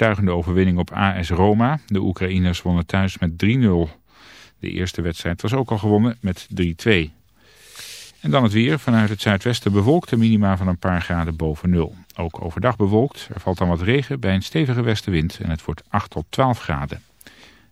overtuigende overwinning op AS Roma. De Oekraïners wonnen thuis met 3-0. De eerste wedstrijd was ook al gewonnen met 3-2. En dan het weer. Vanuit het zuidwesten bewolkt de minima van een paar graden boven nul. Ook overdag bewolkt. Er valt dan wat regen bij een stevige westenwind en het wordt 8 tot 12 graden.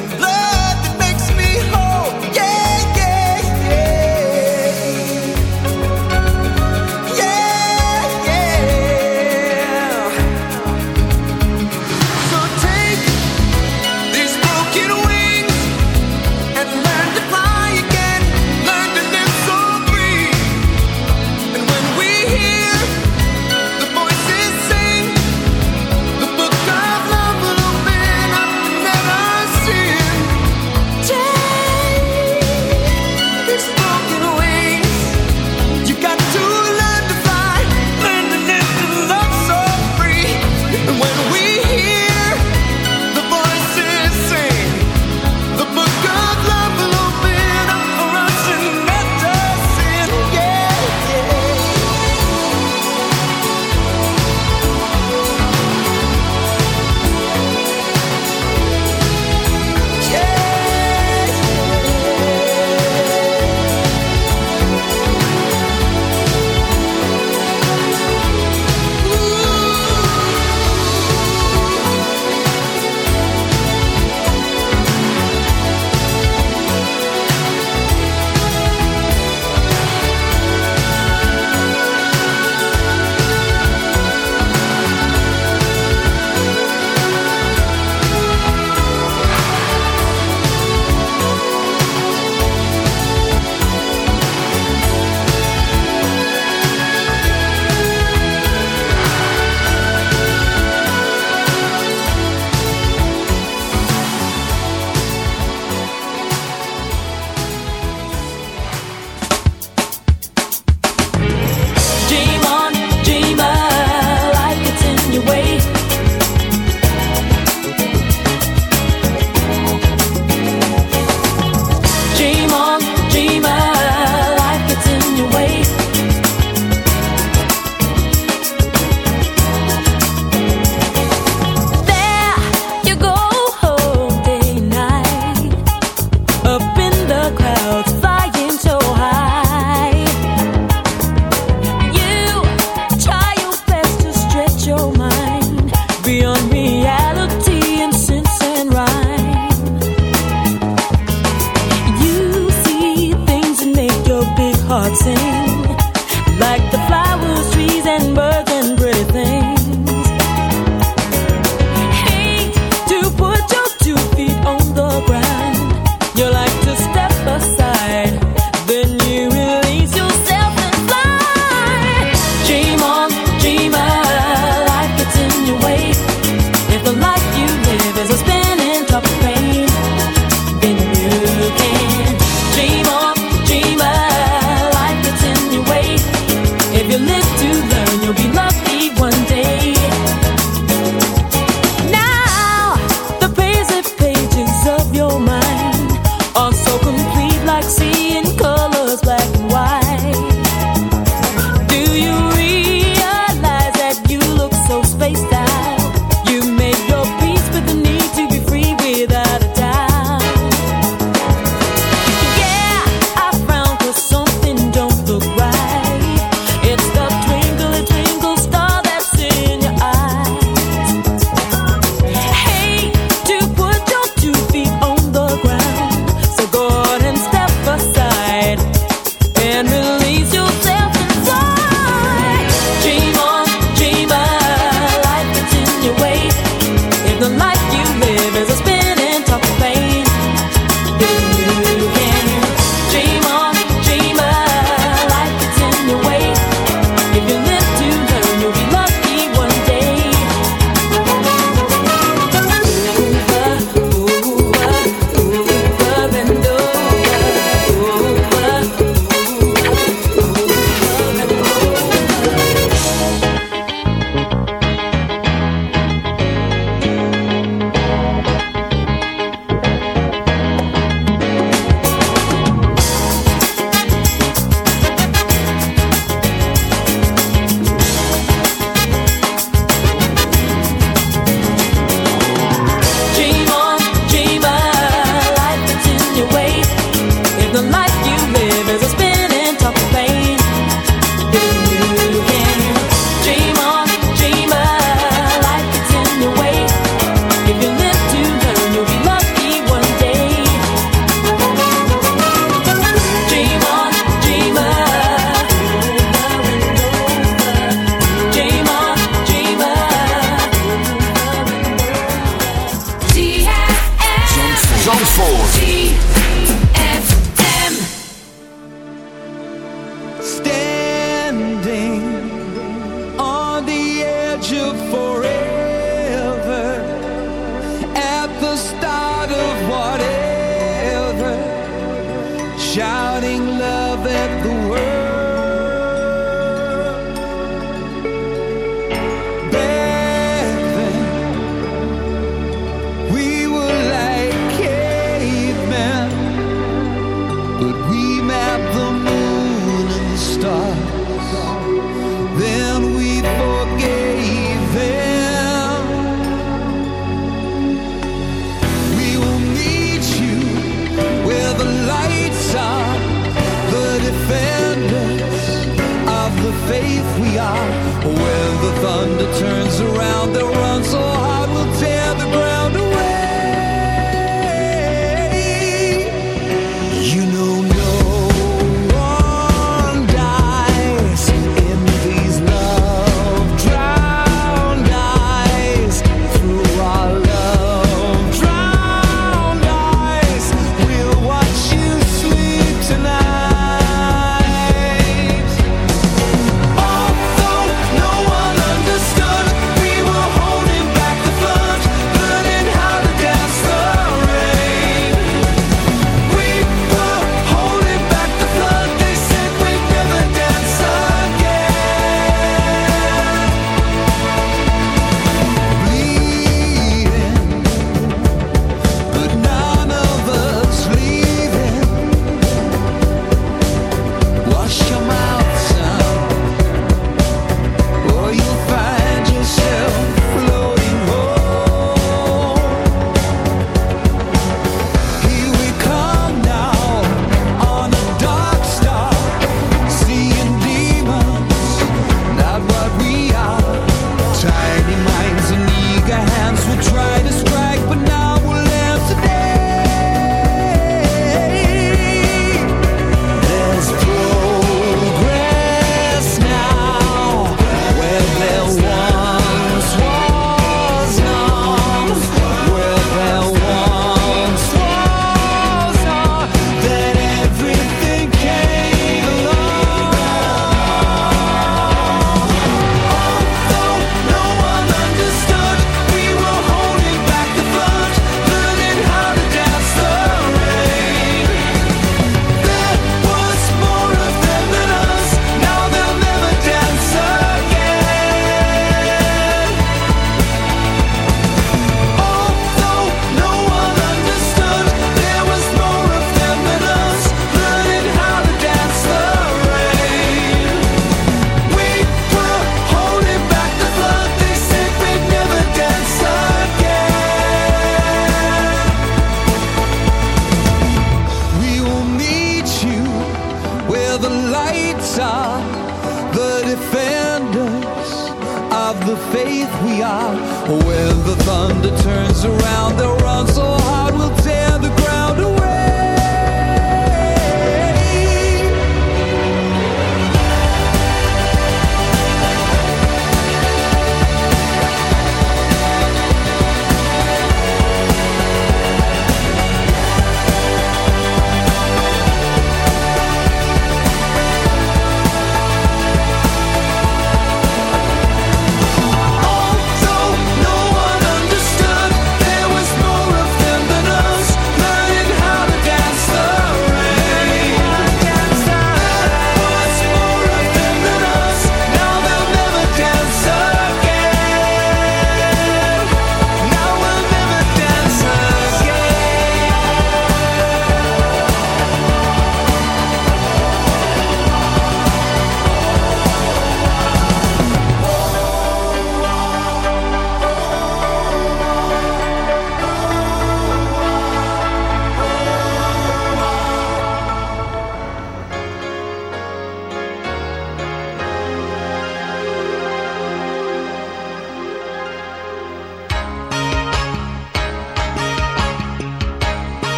And blood.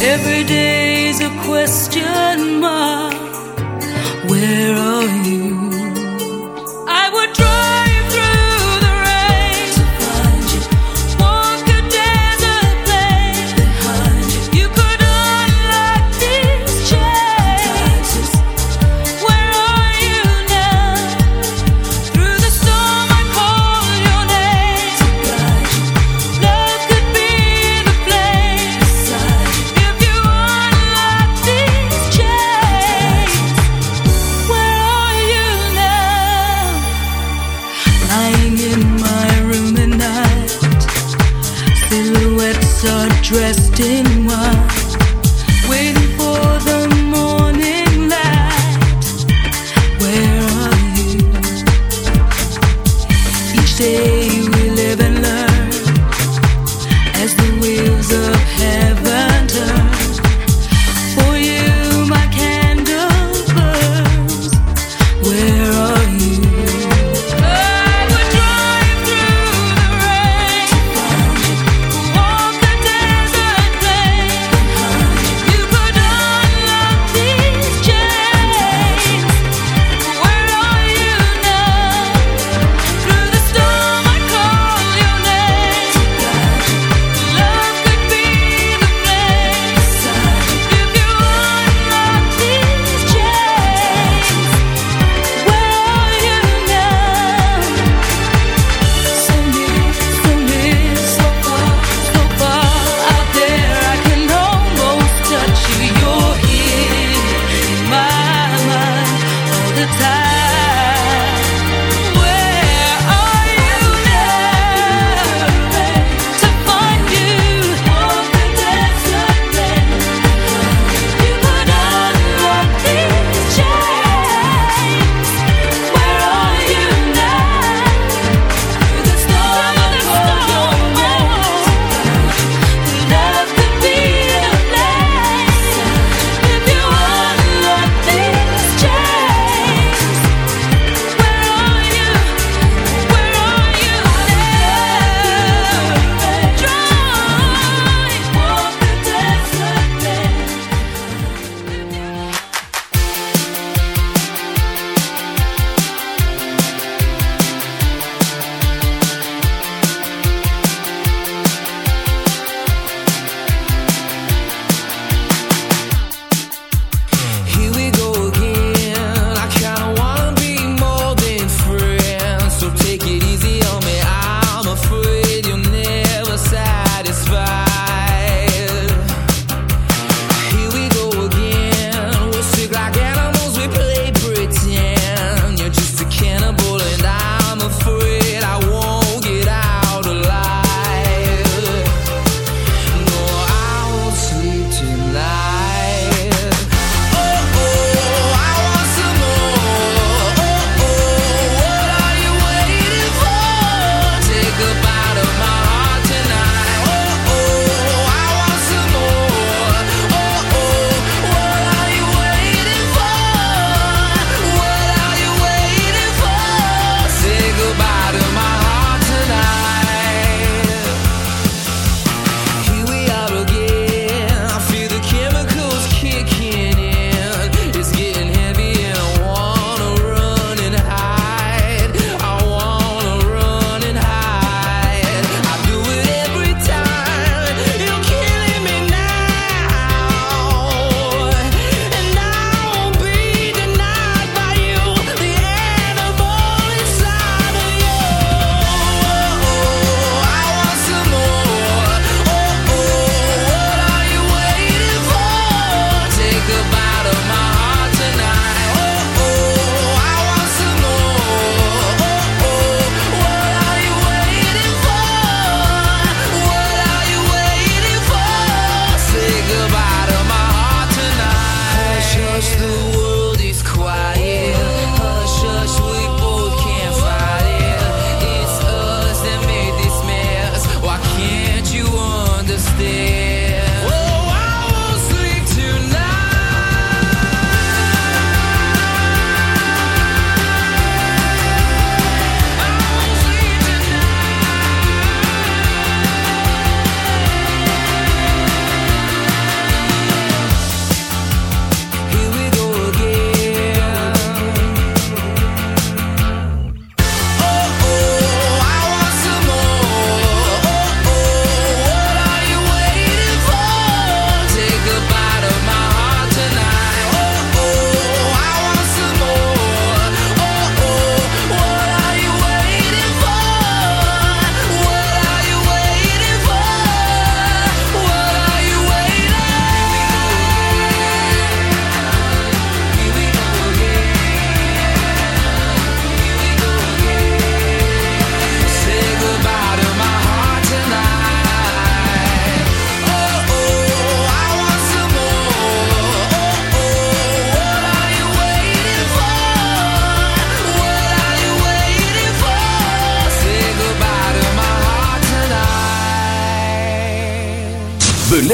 Every day is a question mark. Where are you? I would drive.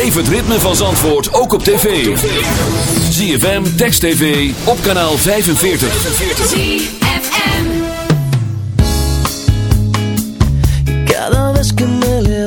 Beleef het ritme van Zandvoort ook op tv. ZFM, Text TV, op kanaal 45. Cada vez que me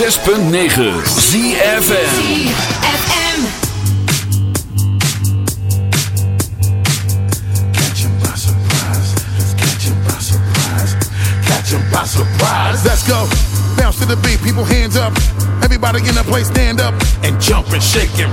106.9 ZFM Surprise. Let's go. Bounce to the beat, people hands up. Everybody in the place stand up and jump and shake and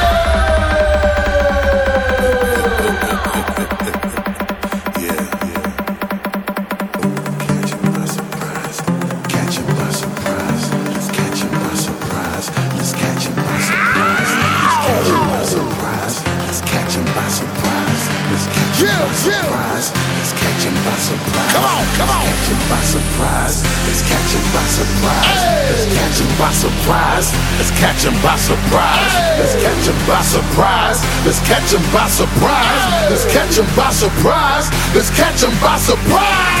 Come on. Catch 'em by surprise. Let's catch 'em by surprise. Let's catch 'em by surprise. Let's catch 'em by surprise. Let's catch 'em by surprise. Let's catch 'em by surprise. Let's catch 'em by surprise. Let's catch 'em by surprise.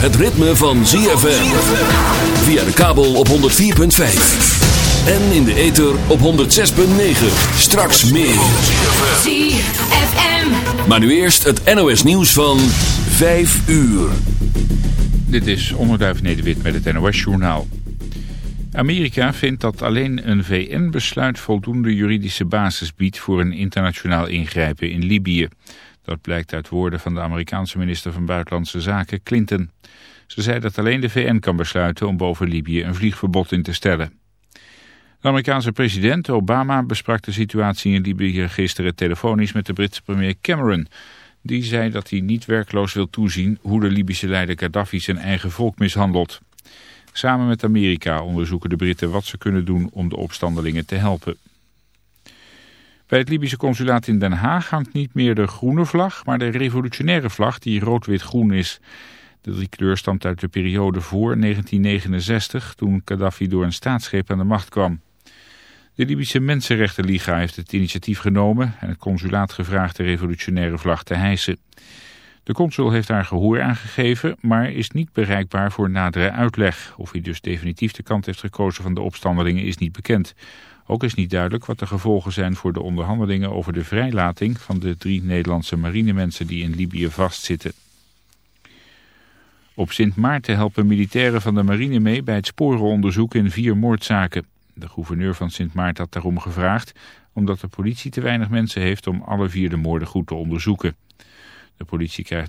het ritme van ZFM. Via de kabel op 104.5. En in de ether op 106.9. Straks meer. ZFM. Maar nu eerst het NOS nieuws van 5 uur. Dit is Onderduif Nederwit met het NOS-journaal. Amerika vindt dat alleen een VN-besluit voldoende juridische basis biedt voor een internationaal ingrijpen in Libië. Dat blijkt uit woorden van de Amerikaanse minister van Buitenlandse Zaken, Clinton. Ze zei dat alleen de VN kan besluiten om boven Libië een vliegverbod in te stellen. De Amerikaanse president Obama besprak de situatie in Libië gisteren telefonisch met de Britse premier Cameron. Die zei dat hij niet werkloos wil toezien hoe de Libische leider Gaddafi zijn eigen volk mishandelt. Samen met Amerika onderzoeken de Britten wat ze kunnen doen om de opstandelingen te helpen. Bij het Libische consulaat in Den Haag hangt niet meer de groene vlag, maar de revolutionaire vlag die rood-wit-groen is. De driekleur stamt uit de periode voor 1969, toen Gaddafi door een staatsgreep aan de macht kwam. De Libische Mensenrechtenliga heeft het initiatief genomen en het consulaat gevraagd de revolutionaire vlag te hijsen. De consul heeft daar gehoor aan gegeven, maar is niet bereikbaar voor nadere uitleg. Of hij dus definitief de kant heeft gekozen van de opstandelingen is niet bekend. Ook is niet duidelijk wat de gevolgen zijn voor de onderhandelingen over de vrijlating van de drie Nederlandse marinemensen die in Libië vastzitten. Op Sint Maarten helpen militairen van de marine mee bij het sporenonderzoek in vier moordzaken. De gouverneur van Sint Maarten had daarom gevraagd, omdat de politie te weinig mensen heeft om alle vier de moorden goed te onderzoeken. De politie krijgt nu